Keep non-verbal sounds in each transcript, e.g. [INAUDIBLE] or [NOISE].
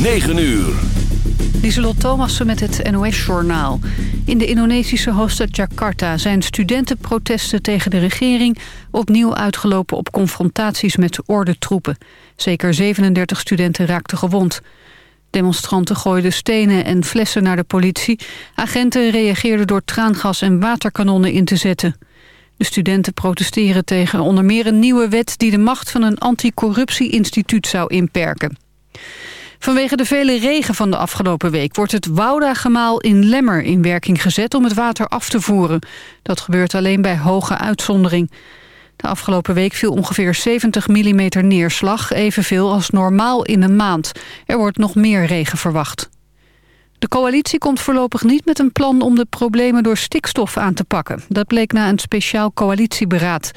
9 uur. Lieselot Thomassen met het NOS-journaal. In de Indonesische hoofdstad Jakarta zijn studentenprotesten tegen de regering... opnieuw uitgelopen op confrontaties met ordentroepen. Zeker 37 studenten raakten gewond. Demonstranten gooiden stenen en flessen naar de politie. Agenten reageerden door traangas en waterkanonnen in te zetten. De studenten protesteren tegen onder meer een nieuwe wet... die de macht van een anticorruptie-instituut zou inperken. Vanwege de vele regen van de afgelopen week... wordt het Wouda-gemaal in Lemmer in werking gezet om het water af te voeren. Dat gebeurt alleen bij hoge uitzondering. De afgelopen week viel ongeveer 70 mm neerslag... evenveel als normaal in een maand. Er wordt nog meer regen verwacht. De coalitie komt voorlopig niet met een plan om de problemen door stikstof aan te pakken. Dat bleek na een speciaal coalitieberaad.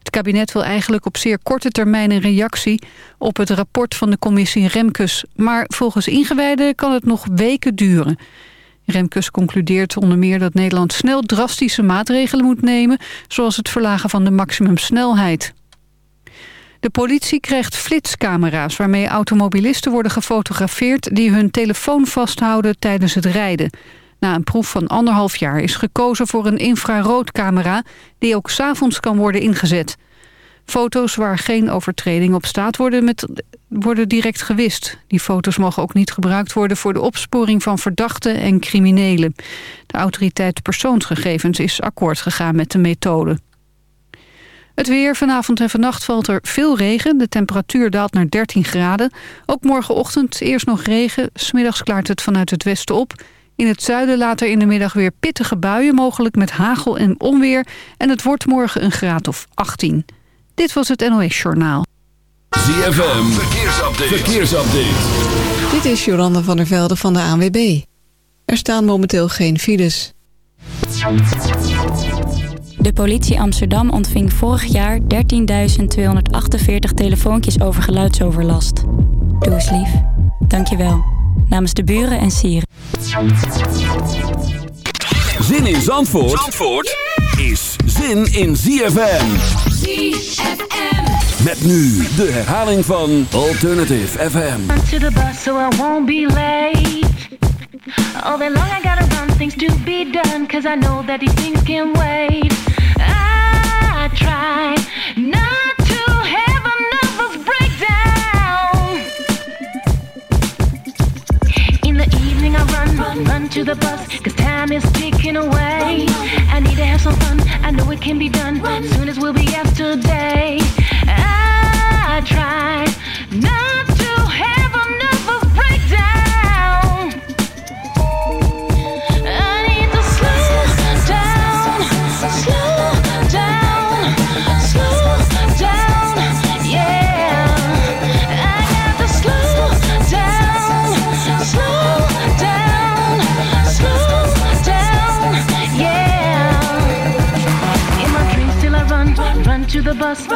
Het kabinet wil eigenlijk op zeer korte termijn een reactie op het rapport van de commissie Remkes. Maar volgens ingewijden kan het nog weken duren. Remkes concludeert onder meer dat Nederland snel drastische maatregelen moet nemen... zoals het verlagen van de maximumsnelheid. De politie krijgt flitscamera's waarmee automobilisten worden gefotografeerd... die hun telefoon vasthouden tijdens het rijden. Na een proef van anderhalf jaar is gekozen voor een infraroodcamera... die ook s'avonds kan worden ingezet. Foto's waar geen overtreding op staat worden, met, worden direct gewist. Die foto's mogen ook niet gebruikt worden voor de opsporing van verdachten en criminelen. De autoriteit persoonsgegevens is akkoord gegaan met de methode. Het weer, vanavond en vannacht valt er veel regen. De temperatuur daalt naar 13 graden. Ook morgenochtend eerst nog regen. Smiddags klaart het vanuit het westen op. In het zuiden later in de middag weer pittige buien, mogelijk met hagel en onweer. En het wordt morgen een graad of 18. Dit was het NOS Journaal. ZFM, verkeersupdate. verkeersupdate. Dit is Jolanda van der Velde van de ANWB. Er staan momenteel geen files. De politie Amsterdam ontving vorig jaar 13.248 telefoontjes over geluidsoverlast. Doe eens lief. Dank je wel. Namens de buren en sieren. Zin in Zandvoort, Zandvoort is zin in ZFM. ZFM. Met nu de herhaling van Alternative FM. To the bus so I won't be late. All day long I gotta run things to be done. Cause I know that these things can wait. I try not evening I run, run, run to the bus. Cause time is ticking away. I need to have some fun. I know it can be done. Soon as we'll be yesterday. I try not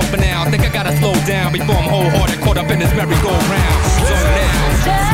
for now. Think I gotta slow down before I'm wholehearted, caught up in this merry-go-round. So now.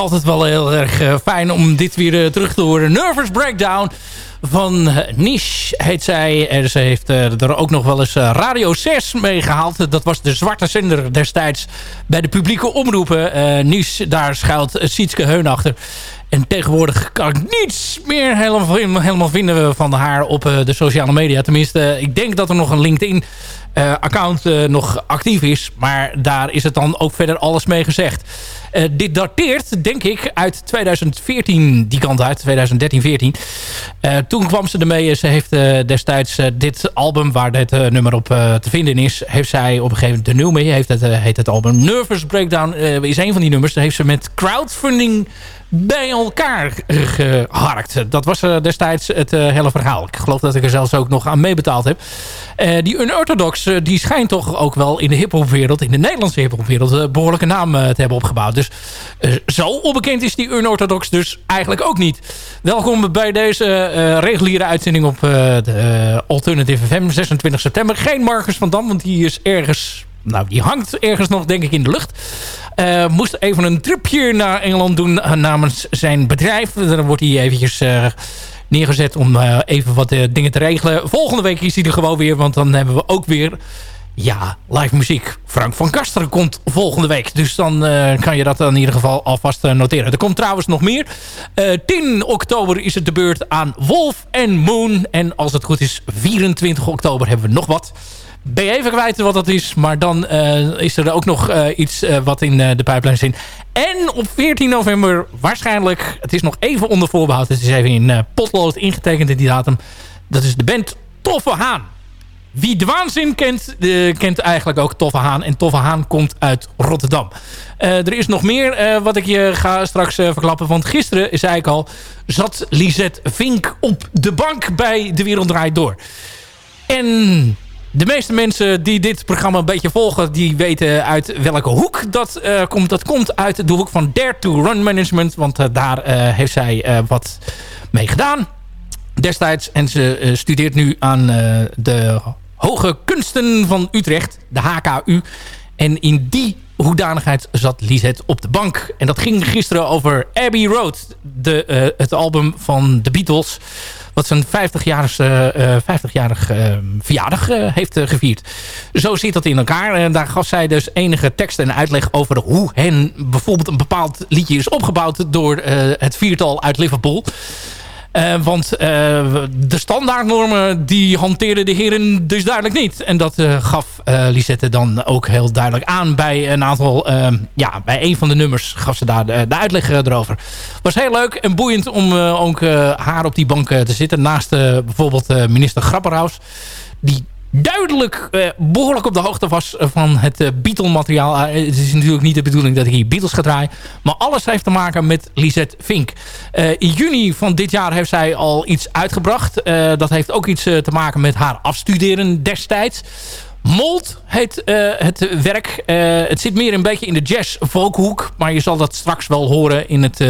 Altijd wel heel erg uh, fijn om dit weer uh, terug te horen. Nervous Breakdown van uh, Niche heet zij. En ze heeft er ook nog wel eens Radio 6 mee gehaald. Dat was de zwarte zender destijds bij de publieke omroepen. Niche, daar schuilt Sietske Heun achter. En tegenwoordig kan ik niets meer helemaal, helemaal vinden van haar op de sociale media. Tenminste, ik denk dat er nog een LinkedIn uh, account uh, nog actief is. Maar daar is het dan ook verder alles mee gezegd. Uh, dit dateert, denk ik, uit 2014, die kant uit, 2013, 14. toen kwam ze ermee, ze heeft destijds dit album, waar dit nummer op te vinden is, heeft zij op een gegeven moment de nieuw mee, heeft het, heet het album Nervous Breakdown, is een van die nummers. Dat heeft ze met crowdfunding bij elkaar geharkt. Dat was destijds het hele verhaal. Ik geloof dat ik er zelfs ook nog aan meebetaald heb. die Unorthodox die schijnt toch ook wel in de hiphopwereld, in de Nederlandse hiphopwereld, een behoorlijke naam te hebben opgebouwd. Dus zo onbekend is die Unorthodox dus eigenlijk ook niet. Welkom bij deze reguliere uitzending op de Alternative FM, 26 september. Geen Marcus van Dam, want die is ergens nou, die hangt ergens nog, denk ik, in de lucht. Uh, moest even een tripje naar Engeland doen namens zijn bedrijf. Dan wordt hij eventjes uh, neergezet om even wat dingen te regelen. Volgende week is hij er gewoon weer, want dan hebben we ook weer... Ja, live muziek. Frank van Kasteren komt volgende week. Dus dan kan je dat in ieder geval alvast noteren. Er komt trouwens nog meer. 10 oktober is het de beurt aan Wolf en Moon. En als het goed is, 24 oktober hebben we nog wat ben je even kwijt wat dat is. Maar dan uh, is er ook nog uh, iets uh, wat in de pijplijn zit. En op 14 november waarschijnlijk, het is nog even onder voorbehoud. Het is even in potlood ingetekend in die datum. Dat is de band Toffe Haan. Wie de waanzin kent, kent eigenlijk ook Toffe Haan. En Toffe Haan komt uit Rotterdam. er is nog meer wat ik je ga straks verklappen. Want gisteren, zei ik al, zat Lisette Vink op de bank bij De Wereld Draait Door. En de meeste mensen die dit programma een beetje volgen... die weten uit welke hoek dat uh, komt. Dat komt uit de hoek van Dare to Run Management. Want uh, daar uh, heeft zij wat mee gedaan destijds. En ze studeert nu aan de Hoge Kunsten van Utrecht. De HKU. En in die hoedanigheid zat Lisette op de bank. En dat ging gisteren over Abbey Road. De, het album van de Beatles wat zijn 50-jarig 50 uh, uh, verjaardag heeft gevierd. Zo zit dat in elkaar. En daar gaf zij dus enige teksten en uitleg over hoe hen bijvoorbeeld een bepaald liedje is opgebouwd door het viertal uit Liverpool. Uh, want uh, de standaardnormen die hanteerden de heren dus duidelijk niet. En dat uh, gaf Lisette dan ook heel duidelijk aan bij een aantal... Ehm, ja, bij een van de nummers gaf ze daar de, de uitleg erover. Was heel leuk en boeiend om ook haar op die bank te zitten. Naast bijvoorbeeld minister Grapperhaus. Die duidelijk uh, behoorlijk op de hoogte was van het uh, Beatle-materiaal. Het is natuurlijk niet de bedoeling dat ik hier Beatles ga draaien. Maar alles heeft te maken met Lisette Fink. in juni van dit jaar heeft zij al iets uitgebracht. dat heeft ook iets te maken met haar afstuderen destijds. Mold heet het werk. het zit meer een beetje in de jazz-folkhoek. Maar je zal dat straks wel horen in, het,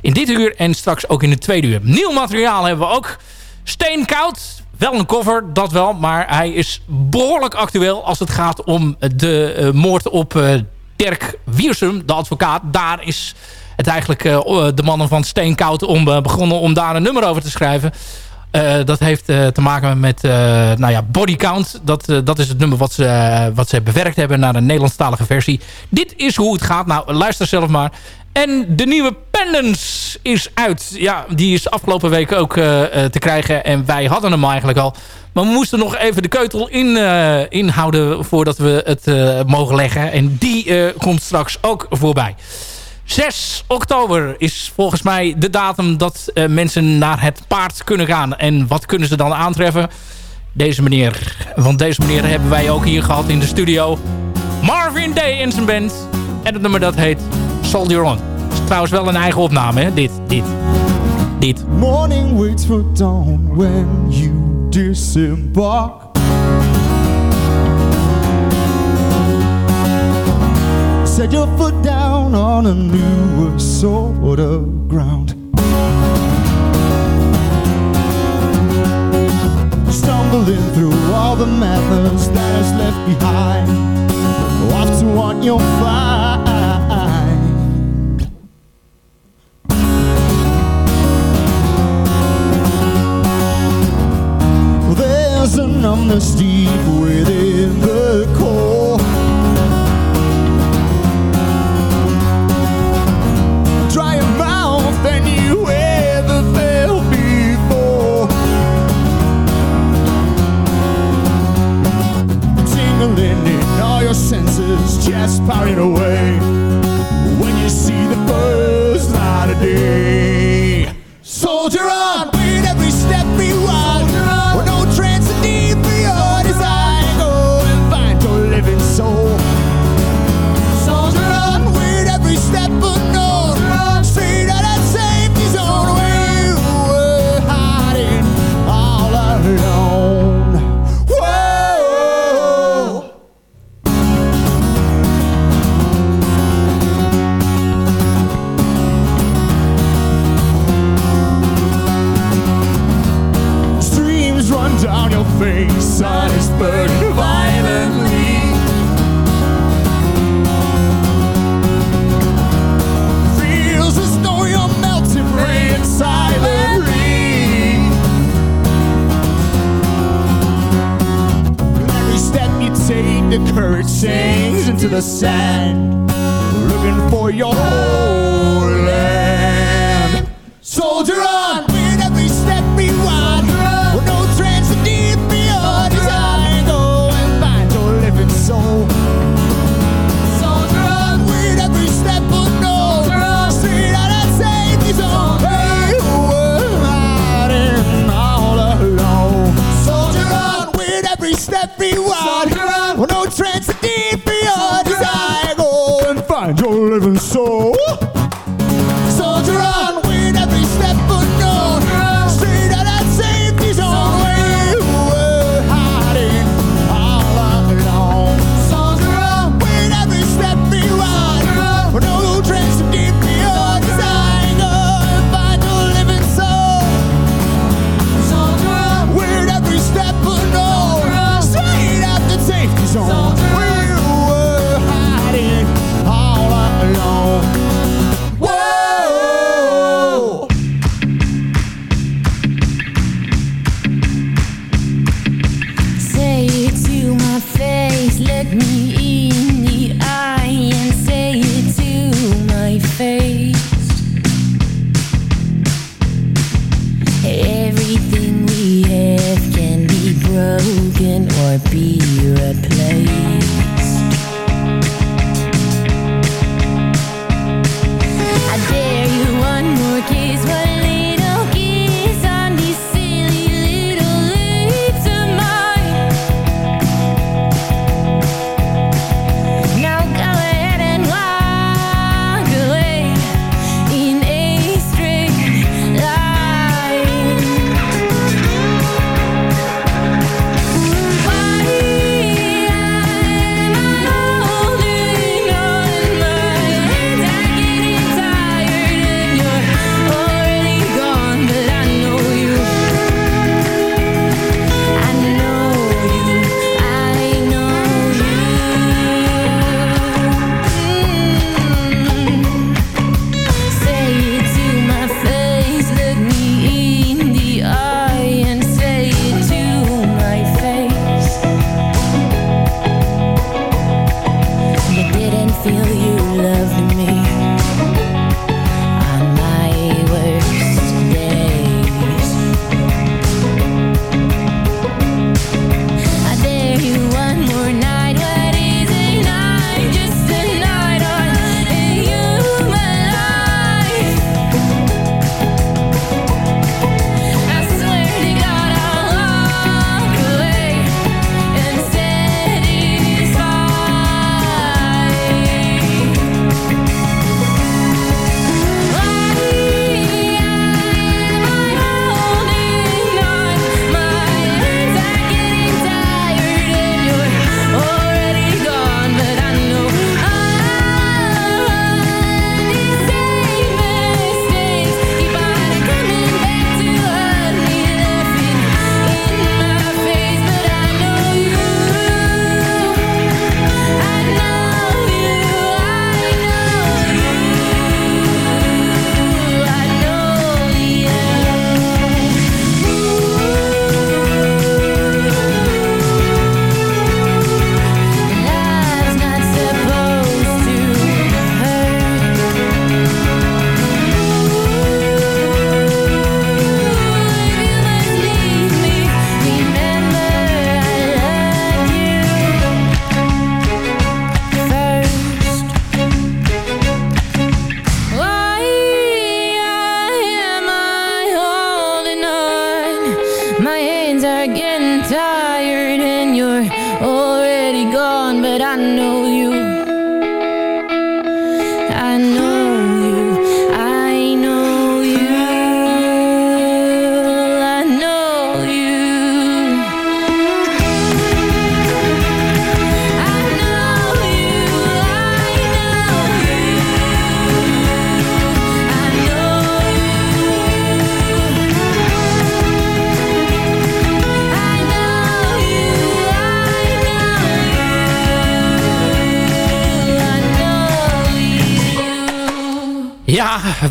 in dit uur. En straks ook in het tweede uur. Nieuw materiaal hebben we ook. Steenkoud wel een cover, dat wel. Maar hij is behoorlijk actueel als het gaat om de uh, moord op uh, Dirk Wiersum, de advocaat. Daar is het eigenlijk de mannen van Steenkoud om begonnen om daar een nummer over te schrijven. dat heeft te maken met nou ja, Body Count. Dat, dat is het nummer wat ze, wat ze bewerkt hebben naar een Nederlandstalige versie. Dit is hoe het gaat. Nou, luister zelf maar. En de nieuwe Pendants is uit. Ja, die is afgelopen week ook te krijgen. En wij hadden hem eigenlijk al. Maar we moesten nog even de keutel in, uh, inhouden voordat we het mogen leggen. En die komt straks ook voorbij. 6 oktober is volgens mij de datum dat mensen naar het paard kunnen gaan. En wat kunnen ze dan aantreffen? Deze meneer. Want deze meneer hebben wij ook hier gehad in de studio. Marvin Day en zijn band. En het nummer dat heet Soldier On. trouwens wel een eigen opname, hè? Dit, dit, dit. Morning waits for dawn when you disembark. Set your foot down on a newer sort of ground. Stumbling through all the madness that is left behind. Off to what you'll find. from the steep within the core.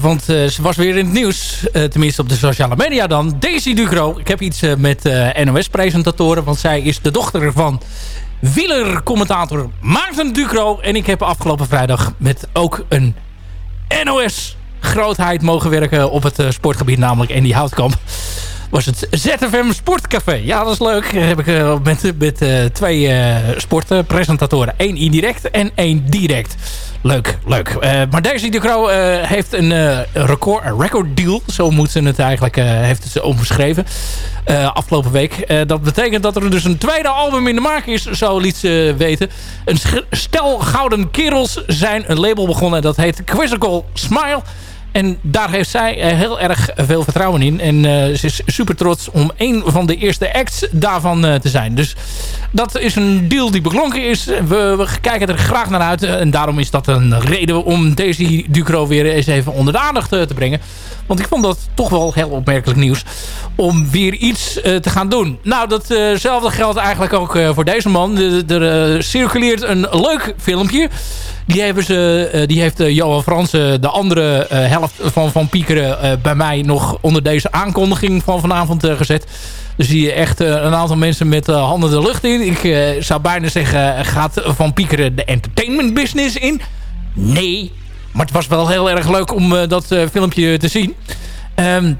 Want uh, ze was weer in het nieuws. Uh, tenminste op de sociale media dan. Daisy Ducro. Ik heb iets uh, met NOS-presentatoren. Want zij is de dochter van wielercommentator Maarten Ducro. En ik heb afgelopen vrijdag met ook een NOS-grootheid mogen werken op het sportgebied. Namelijk Andy Houtkamp. Was het ZFM Sportcafé. Ja, dat is leuk. Heb ik met, met twee sportpresentatoren. Eén indirect en één direct. Leuk, leuk. Uh, maar Daisy de Croo uh, heeft een uh, record, record deal. Zo moet ze het eigenlijk, heeft het ze omschreven. afgelopen week. dat betekent dat er dus een tweede album in de maak is. Zo liet ze weten. Een stel gouden kerels zijn een label begonnen. Dat heet Quizzical Smile. En daar heeft zij heel erg veel vertrouwen in. En uh, ze is super trots om een van de eerste acts daarvan uh, te zijn. Dus dat is een deal die beklonken is. We, we, kijken er graag naar uit. En daarom is dat een reden om deze Ducro weer eens even onder de aandacht te brengen. Want ik vond dat toch wel heel opmerkelijk nieuws. Om weer iets te gaan doen. Nou, datzelfde geldt eigenlijk ook voor deze man. Er circuleert een leuk filmpje. Die, hebben ze, die heeft Johan Fransen, de andere helft van Van Piekeren... bij mij nog onder deze aankondiging van vanavond gezet. Dus zie je echt een aantal mensen met handen de lucht in. Ik zou bijna zeggen, gaat Van Piekeren de entertainment business in? Nee, maar het was wel heel erg leuk om dat filmpje te zien. Um,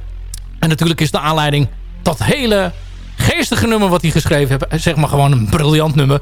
en natuurlijk is de aanleiding dat hele geestige nummer wat hij geschreven heeft. Zeg maar gewoon een briljant nummer.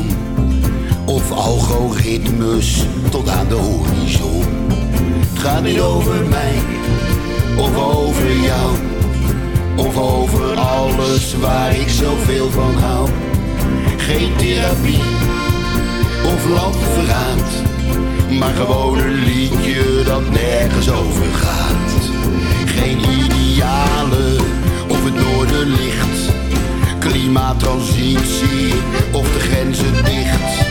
Algoritmes tot aan de horizon. Het gaat niet over mij of over jou. Of over alles waar ik zoveel van hou. Geen therapie of landverraad. Maar gewoon een liedje dat nergens over gaat. Geen idealen of het noorderlicht Klimaattransitie of de grenzen dicht.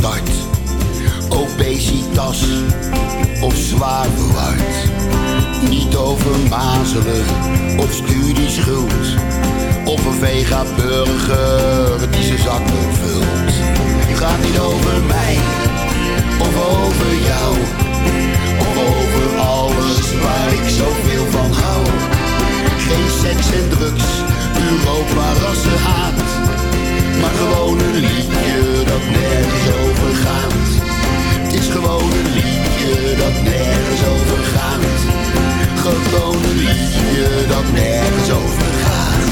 Start, obesitas of zwaar verward. Niet over mazelen of studieschuld of een vega-burger die zijn zakken vult. Het gaat niet over mij, of over jou. Of over alles waar ik zoveel van hou. Geen seks en drugs, Europa haat. Maar gewoon een liedje dat nergens over gaat. Het is gewoon een liedje dat nergens over gaat. Gewoon een liedje dat nergens over gaat.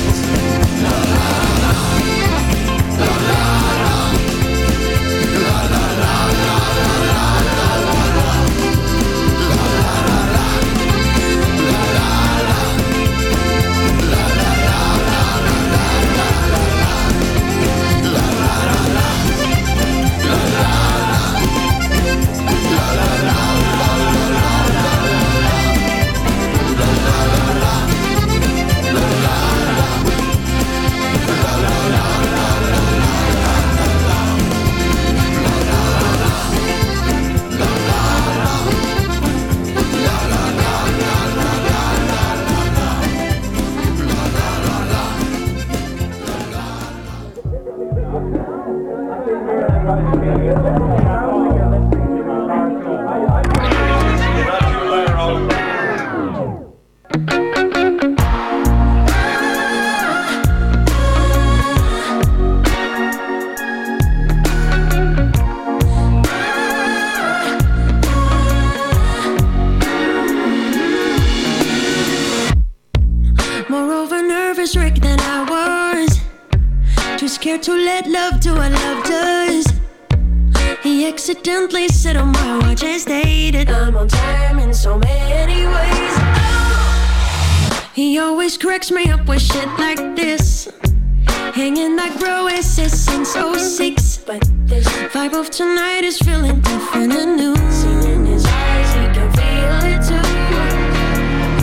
To let love do what love does. He accidentally said on my watch and stated I'm on time in so many ways. Oh. He always cracks me up with shit like this. Hanging like Roesis since 06. But this vibe of tonight is feeling different and new. Seen in his eyes, he can feel it too.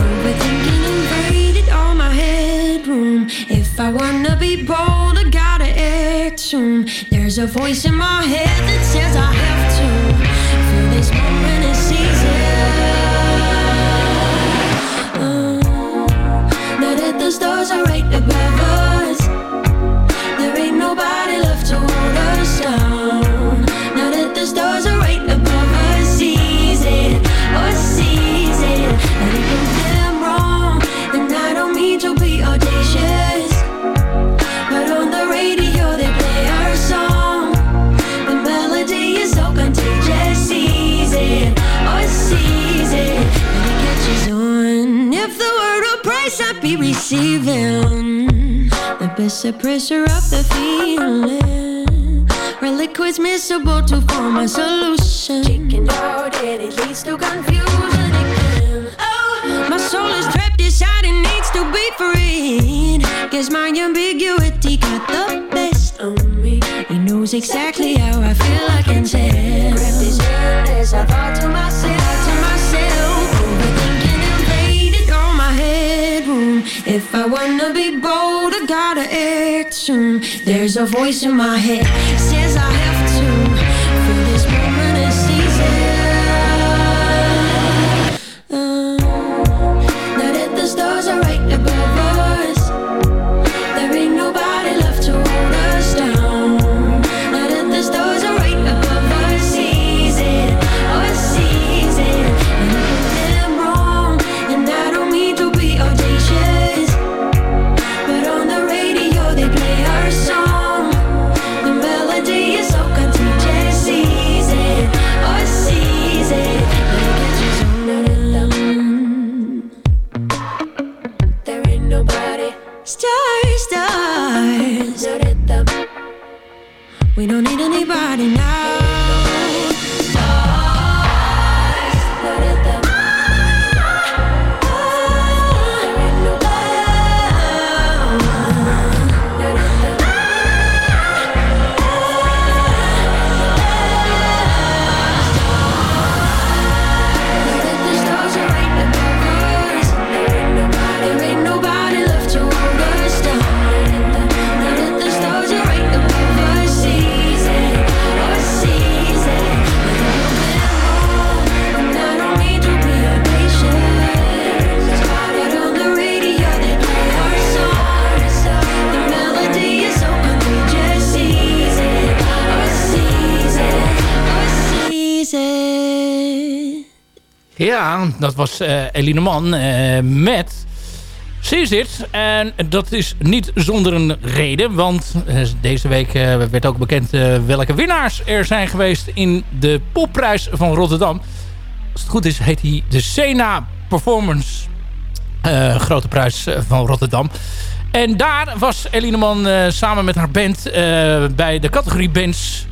Overthinking invaded all my headroom. If I wanna be bold, I act. There's a voice in my head that says I have to feel this moment and season. Uh, now that the stars are right above us, there ain't nobody receiving, the pressure of the feeling. Reliquids miscible to form a solution. Chicken out and it leads to confusion again. Oh, my soul is trapped inside and needs to be freed. Guess my ambiguity got the best of me. He knows exactly how I feel, I can tell. Grab his hand as I thought to myself. If I wanna be bold, I gotta act soon. There's a voice in my head says I have to feel this moment and season. Dat was eh Eline Man eh, met Seize It. En dat is niet zonder een reden. Want eh, deze week werd ook bekend welke winnaars er zijn geweest in de popprijs van Rotterdam. Als het goed is, heet hij de Sena Performance Grote Prijs van Rotterdam. En daar was Eline Man eh, samen met haar band bij de categorie bands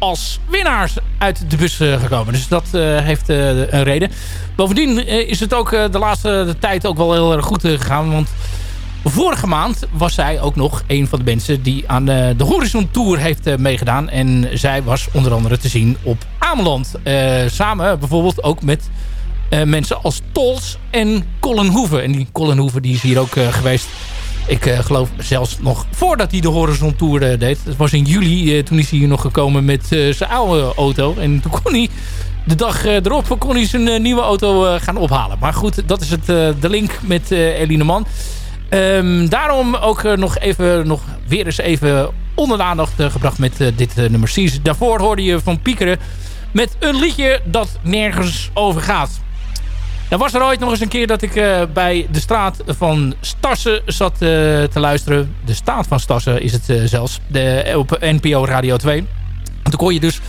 als winnaars uit de bus eh, gekomen. Dus dat eh, heeft eh, een reden. Bovendien is het ook de laatste tijd ook wel heel erg goed gegaan. Want vorige maand was zij ook nog een van de mensen die aan de, Horizon Tour heeft meegedaan. En zij was onder andere te zien op Ameland. Samen bijvoorbeeld ook met mensen als Tols en Colin Hoeven. En die Colin Hoeven die is hier ook geweest. Ik eh, geloof zelfs nog voordat hij de Horizon Tour eh, deed. Dat was in juli. eh, toen is hij hier nog gekomen met zijn oude auto. En toen kon hij de dag erop kon hij zijn nieuwe auto gaan ophalen. Maar goed, dat is het, de link met Eline Man. Ehm, daarom ook nog, even, nog weer eens even onder de aandacht gebracht met dit nummer 6. Daarvoor hoorde je van Piekeren met een liedje dat nergens over gaat. Er was er ooit nog eens een keer dat ik eh, bij de straat van Stassen zat eh, te luisteren. De staat van Stassen is het eh, zelfs. De, op NPO Radio 2. En toen kon je dus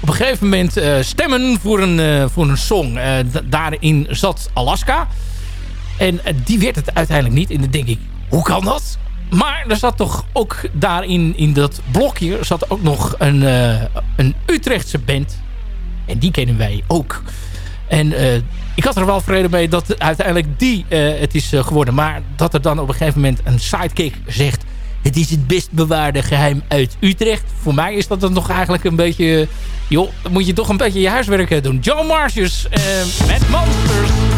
op een gegeven moment stemmen voor een, voor een song. Daarin zat Alaska. En die werd het uiteindelijk niet. En dan denk ik, hoe kan dat? maar er zat toch ook daarin, in dat blokje, zat ook nog een, een Utrechtse band. En die kennen wij ook. En uh, ik had er wel vrede mee dat uiteindelijk die uh, het is geworden. Maar dat er dan op een gegeven moment een sidekick zegt... het is het best bewaarde geheim uit Utrecht. Voor mij is dat dan nog eigenlijk een beetje... joh, dan moet je toch een beetje je huiswerk doen. Joe Marcius met Monsters.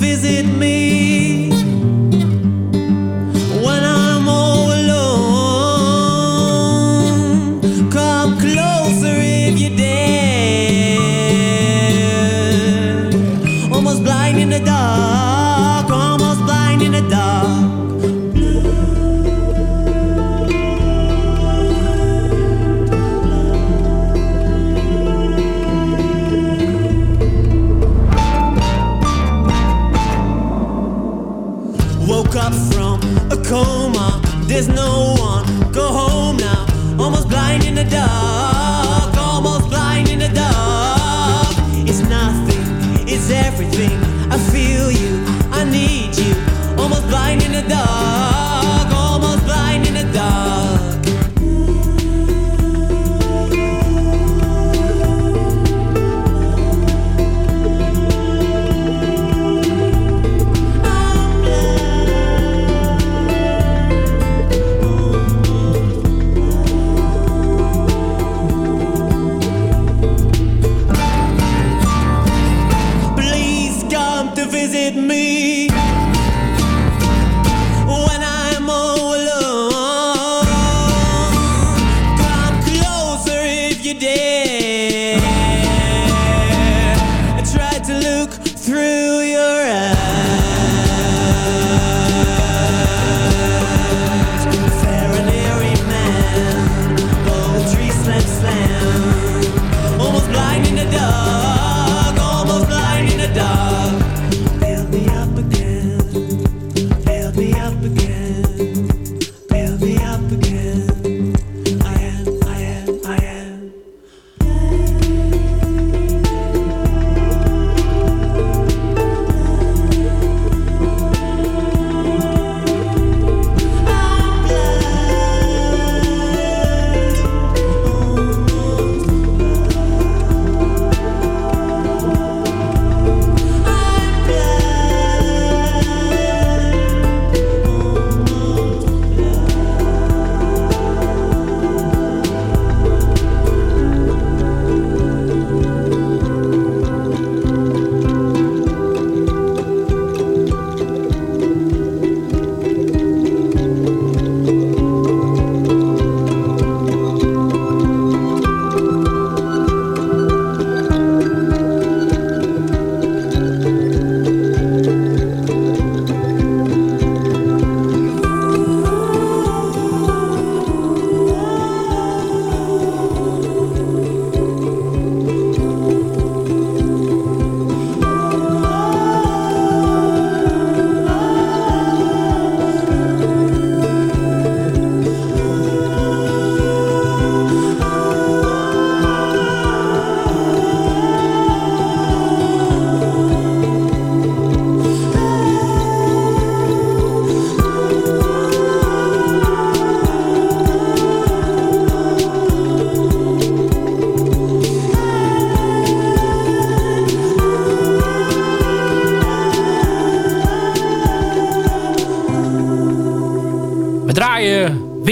Woke up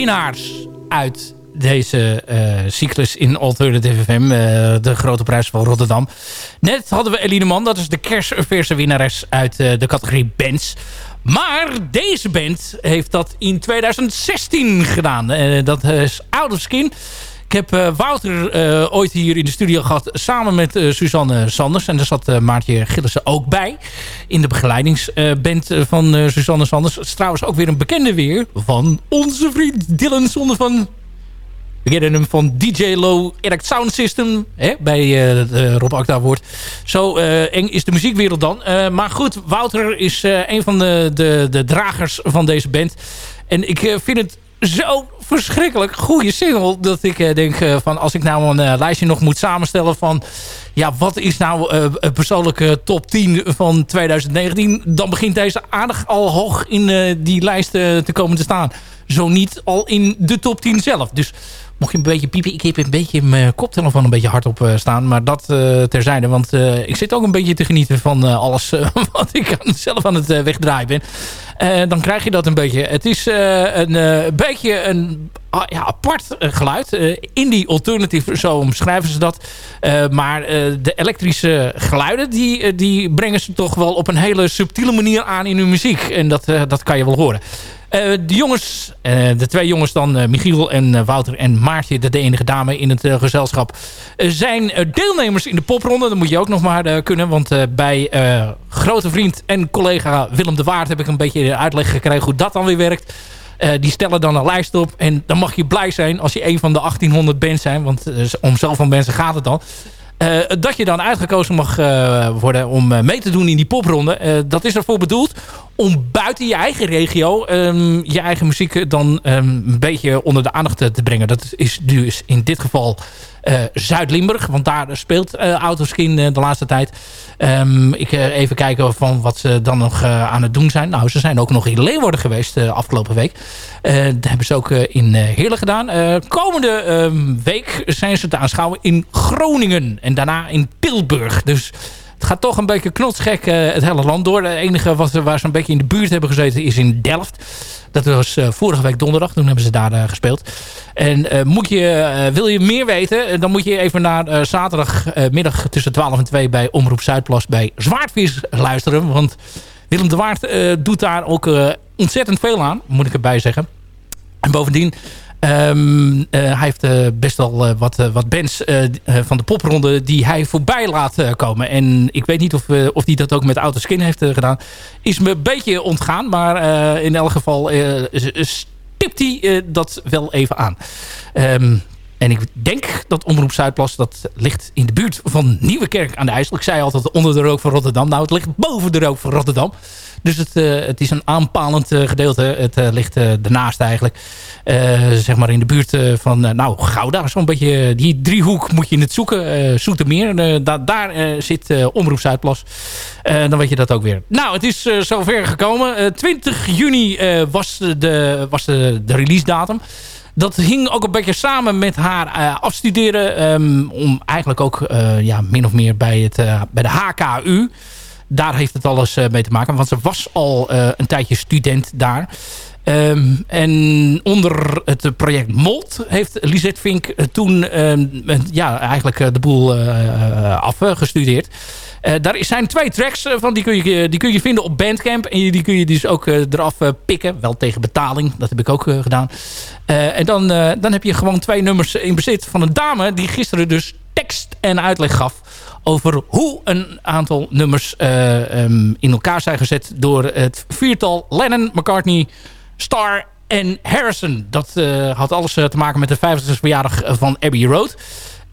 winnaars uit deze eh, cyclus in Alternative FM. eh, de grote prijs van Rotterdam. Net hadden we Eline Man. Dat is de kerstverse winnares uit eh, de categorie bands. Maar deze band heeft dat in 2016 gedaan. Dat is Out Skin. Ik heb eh, Wouter eh, ooit hier in de studio gehad samen met eh, Suzanne Sanders. En daar zat Maartje Gillissen ook bij. In de begeleidingsband van Suzanne Sanders. Trouwens ook weer een bekende weer van onze vriend Dylan Zonde van... We kennen hem van DJ Low Erect Sound System. Hè, bij eh de Rob Akda woord. Zo eng is de muziekwereld dan. Maar goed, Wouter is een van de, de, de dragers van deze band. En ik vind het zo verschrikkelijk goede single... dat ik eh, denk eh, van als ik nou een eh, lijstje nog moet samenstellen van... ja, wat is nou persoonlijke top 10 van 2019... dan begint deze aardig al hoog in die lijst te komen te staan. Zo niet al in de top 10 zelf. Dus mocht je een beetje piepen... ik heb een beetje mijn koptelefoon een beetje hard op staan... maar dat terzijde, want ik zit ook een beetje te genieten van alles... [LAUGHS] wat ik zelf aan het wegdraaien ben. Dan krijg je dat een beetje. Het is een beetje een ah, ja, apart eh, geluid. Eh, indie alternative, zo omschrijven ze dat. Eh, maar de elektrische geluiden, die, die brengen ze toch wel op een hele subtiele manier aan in hun muziek. En dat, dat kan je wel horen. De jongens, de twee jongens dan, Michiel en Wouter en Maartje, de, enige dame in het gezelschap, zijn deelnemers in de popronde. Dat moet je ook nog maar kunnen, want bij grote vriend en collega Willem de Waard heb ik een beetje uitleg gekregen hoe dat dan weer werkt. Eh, die stellen dan een lijst op en dan mag je blij zijn als je een van de 1800 bands zijn, want eh, om zoveel mensen gaat het dan. Eh, dat je dan uitgekozen mag worden om mee te doen in die popronde. Dat is ervoor bedoeld om buiten je eigen regio ehm, je eigen muziek dan ehm, een beetje onder de aandacht te, brengen. Dat is dus in dit geval eh, Zuid-Limburg. Want daar speelt uh, Autoskin uh, de laatste tijd. Um, ik even kijken van wat ze dan nog aan het doen zijn. Nou, ze zijn ook nog in Leeuwarden geweest afgelopen week. dat hebben ze ook in Heerlen gedaan. komende ehm, week zijn ze te aanschouwen in Groningen. En daarna in Tilburg. Dus het gaat toch een beetje knotsgek het hele land door. De enige wat, waar ze een beetje in de buurt hebben gezeten is in Delft. Dat was uh, vorige week donderdag. Toen hebben ze daar uh, gespeeld. En moet je, wil je meer weten... dan moet je even naar zaterdagmiddag tussen 12 en 2... bij Omroep Zuidplas bij Zwaardvis luisteren. Want Willem de Waard doet daar ook ontzettend veel aan. Moet ik erbij zeggen. En bovendien... Um, uh, hij heeft uh, best wel uh, wat, bands van de popronde die hij voorbij laat komen. En ik weet niet of, of hij dat ook met Autoskin heeft gedaan. Is me een beetje ontgaan, maar in elk geval stipt hij dat wel even aan. Um, en ik denk dat Omroep Zuidplas, dat ligt in de buurt van Nieuwekerk aan de IJssel. Ik zei altijd onder de rook van Rotterdam. Nou, het ligt boven de rook van Rotterdam. Dus het, uh, het is een aanpalend uh, gedeelte. Het uh, ligt ernaast eigenlijk. zeg maar in de buurt van, nou, Gouda. Zo'n beetje die driehoek moet je het zoeken. Zoetermeer. Da daar zit Omroep Zuidplas. dan weet je dat ook weer. Nou, het is zover gekomen. 20 juni was, de, was de, release datum. Dat hing ook een beetje samen met haar afstuderen. Um, om eigenlijk ook ja, min of meer bij, het, bij de HKU. Daar heeft het alles mee te maken. Want ze was al een tijdje student daar. Um, en onder het project MOLT heeft Lisette Vink toen um, ja, eigenlijk de boel afgestudeerd. Uh, daar zijn twee tracks van, die kun, je, die kun je vinden op Bandcamp. En die kun je dus ook eraf pikken. Wel tegen betaling, dat heb ik ook gedaan. en dan, dan heb je gewoon twee nummers in bezit van een dame... die gisteren dus tekst en uitleg gaf over hoe een aantal nummers um, in elkaar zijn gezet... door het viertal Lennon, McCartney, Starr en Harrison. Dat had alles te maken met de 50 e verjaardag van Abbey Road...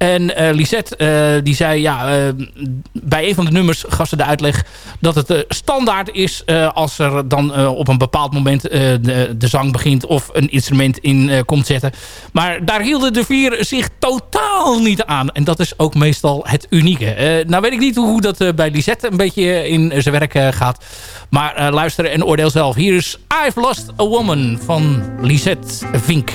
En uh, Lisette uh, die zei, ja, uh, bij een van de nummers gaf ze de uitleg dat het standaard is als er dan op een bepaald moment de, de, zang begint of een instrument in komt zetten. Maar daar hielden de vier zich totaal niet aan. En dat is ook meestal het unieke. nou weet ik niet hoe dat bij Lisette een beetje in zijn werk gaat. Maar luister en oordeel zelf. Hier is I've Lost a Woman van Lisette Vink.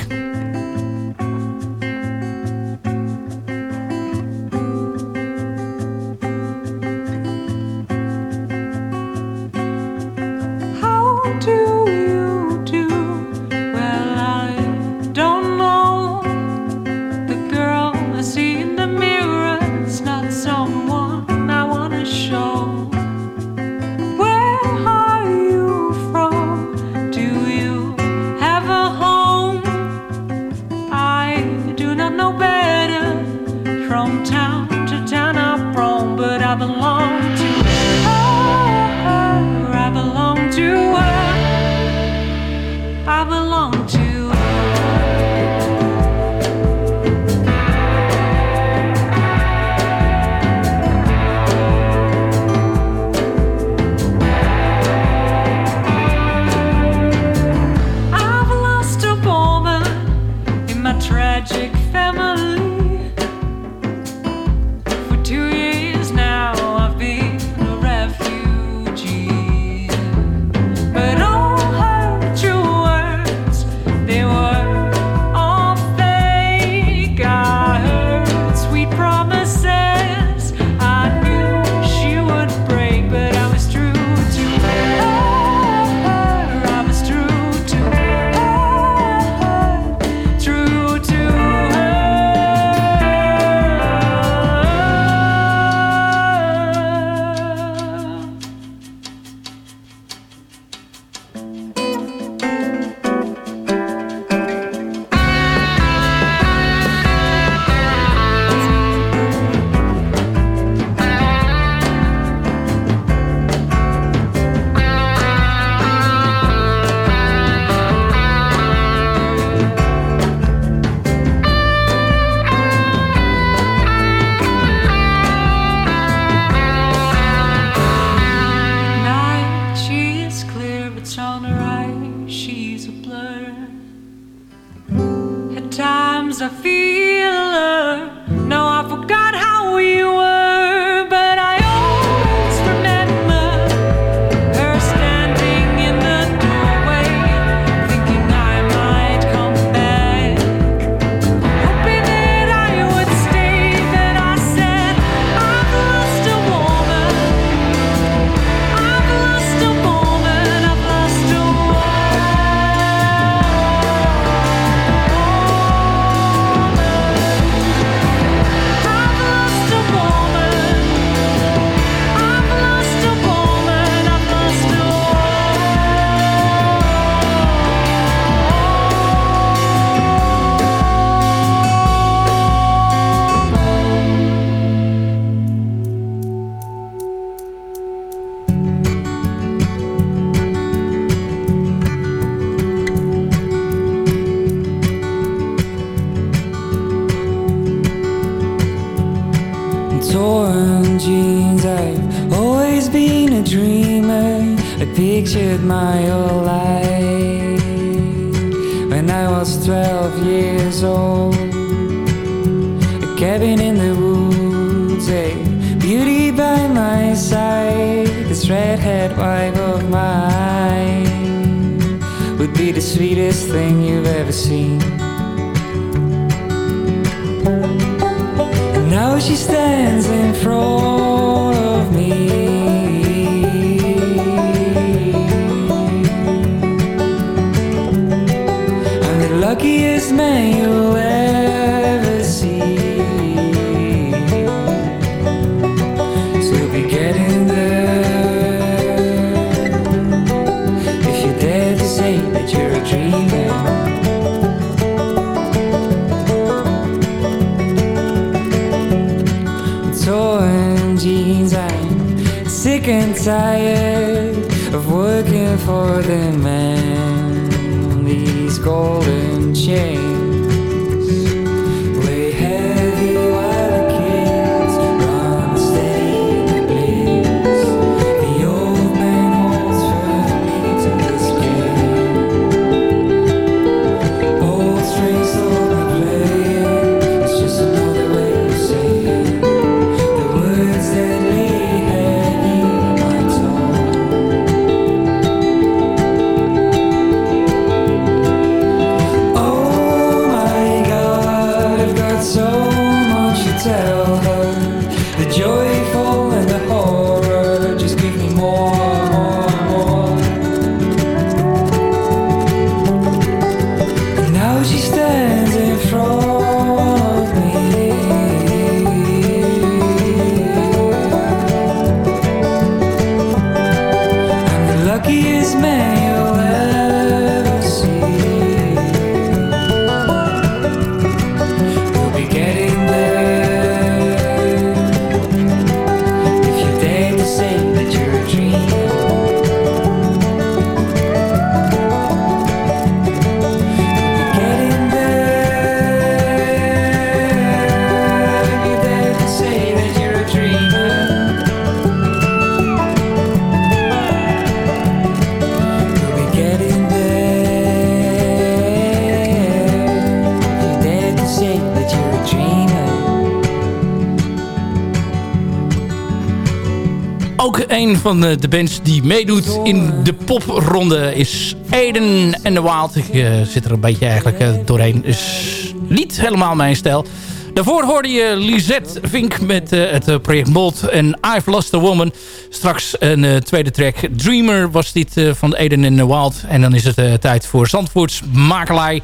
van eh, de band die meedoet in de popronde is Eden en the Wild. Ik eh, zit er een beetje eigenlijk eh, doorheen. Is niet helemaal mijn stijl. Daarvoor hoorde je Lisette Vink met het project Mold en I've Lost a Woman. Straks een tweede track. Dreamer was dit van Eden en the Wild. En dan is het tijd voor Zandvoorts makelij.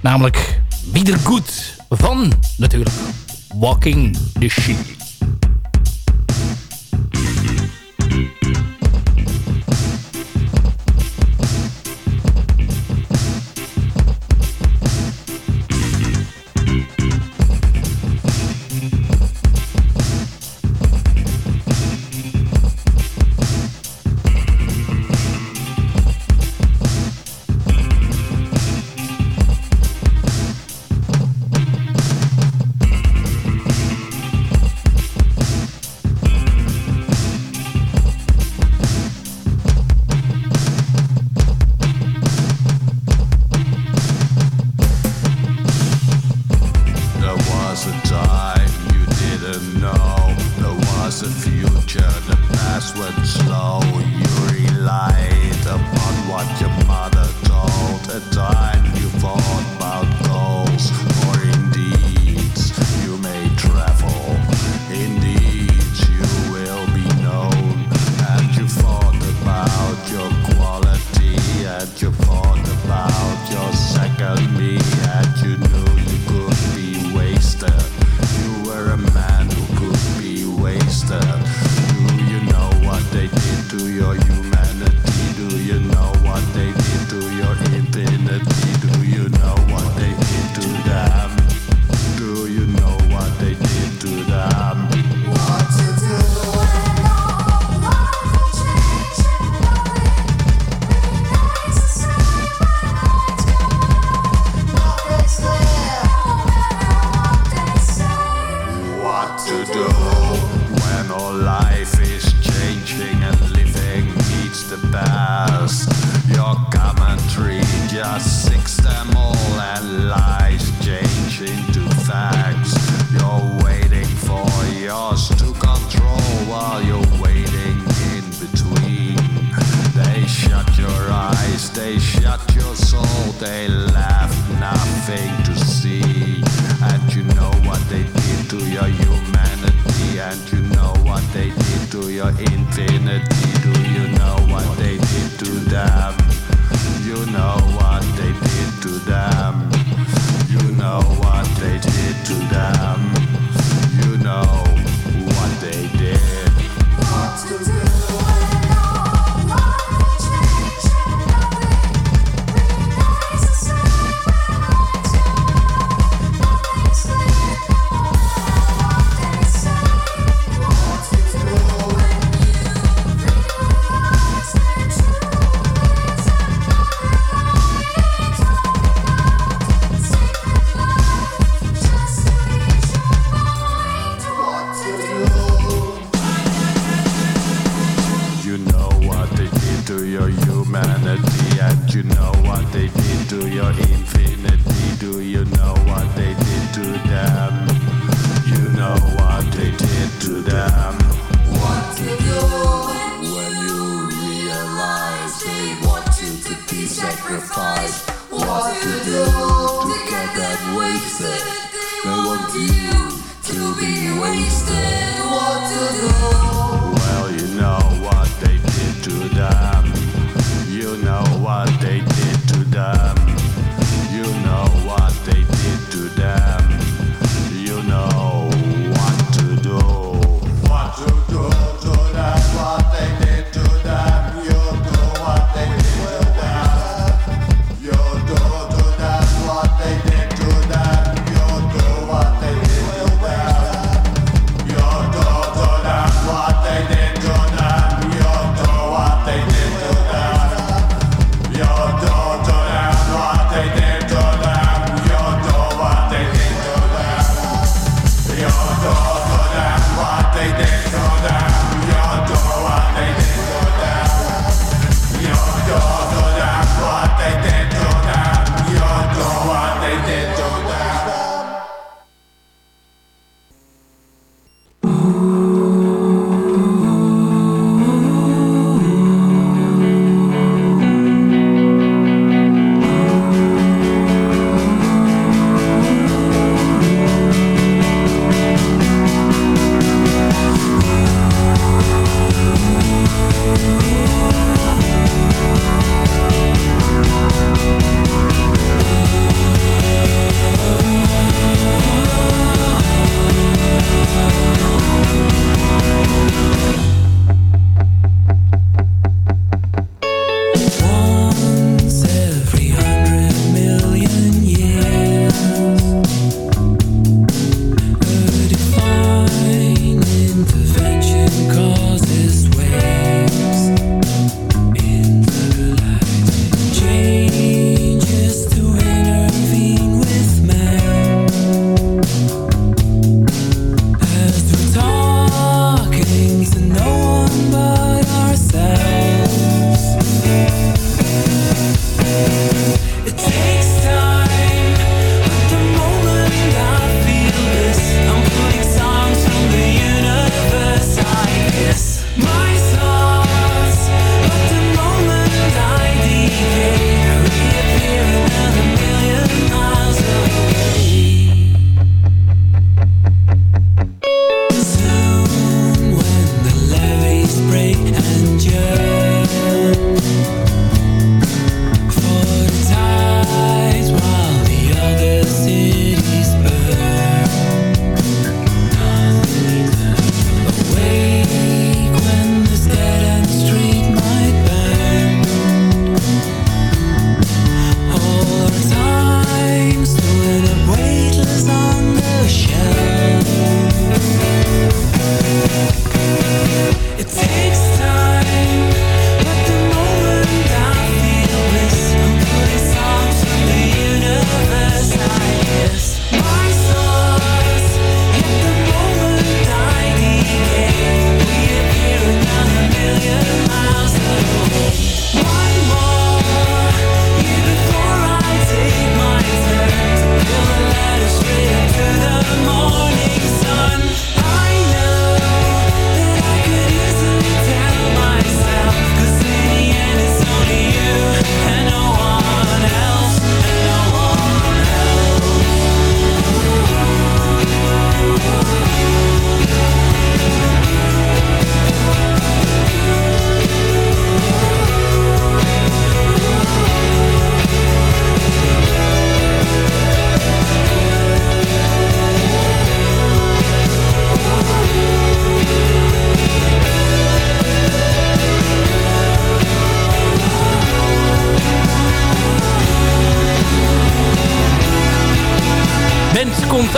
Namelijk Wiedergoed van natuurlijk Walking the Sheep. past. Your commentary just sinks them all and lies change into facts. You're waiting for yours to control while you're waiting in between. They shut your eyes, they shut your soul, they left nothing to see. And you know what they did to your humanity, and you know what they did to your infinity dive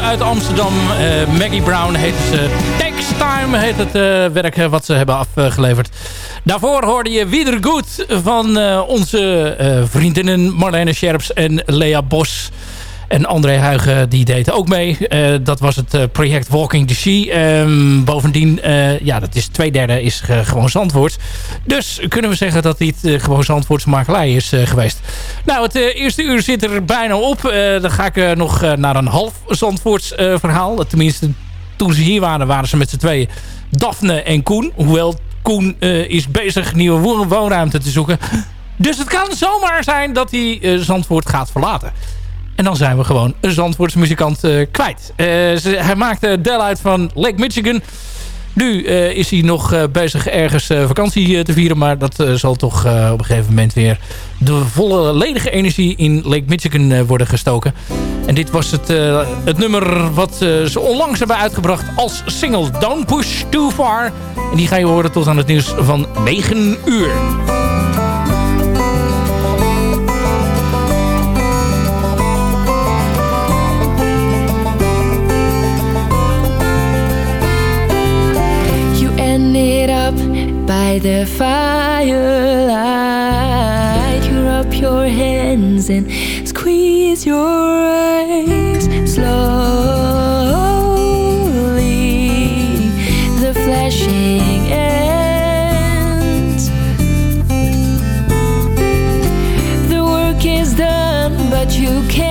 uit Amsterdam. Eh, Maggie Brown heet ze. Takes Time heet het eh, werk eh, wat ze hebben afgeleverd. Daarvoor hoorde je Wieder Goed van eh, onze eh, vriendinnen Marlene Scherps en Lea Bos. En André Huigen die deed ook mee. Eh, dat was het eh, project Walking the Sea. Ehm, bovendien, eh, ja, dat is twee derde is gewoon Zandvoort. Dus kunnen we zeggen dat dit gewoon Zandvoorts makelij is geweest. Nou, het eerste uur zit er bijna op. Dan ga ik nog naar een half Zandvoorts verhaal. Tenminste, toen ze hier waren, waren ze met z'n tweeën Daphne en Koen. Hoewel Koen is bezig nieuwe wo- woonruimte te zoeken. Dus het kan zomaar zijn dat hij Zandvoort gaat verlaten. En dan zijn we gewoon een Zandvoortse muzikant eh, kwijt. Eh, hij maakte deel uit van Lake Michigan. Nu eh, is hij nog eh, bezig ergens eh, vakantie eh, te vieren. Maar dat eh, zal toch eh, op een gegeven moment weer de volle ledige energie in Lake Michigan eh, worden gestoken. En dit was het, eh, het nummer wat eh, ze onlangs hebben uitgebracht als single Don't Push Too Far. En die ga je horen tot aan het nieuws van 9 uur. The firelight. You rub your hands and squeeze your eyes slowly. The flashing ends. The work is done, but you can't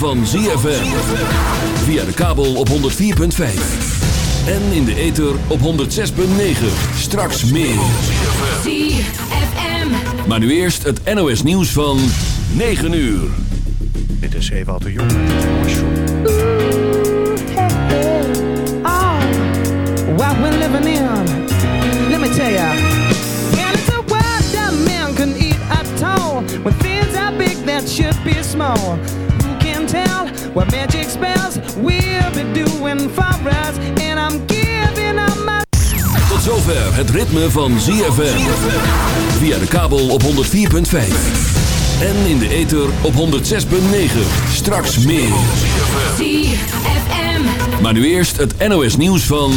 van ZFM. Via de kabel op 104.5. En in de ether op 106.9. Straks meer. ZFM. Maar nu eerst het NOS nieuws van 9 uur. Dit is Ewout de Jong. Oh, what we're living in. Let me tell ya. And it's a world that man can eat what magic spells will be doing for us? And I'm giving up my. Tot zover het ritme van ZFM. Via de kabel op 104.5. En in de ether op 106.9. Straks meer. ZFM. Maar nu eerst het NOS nieuws van...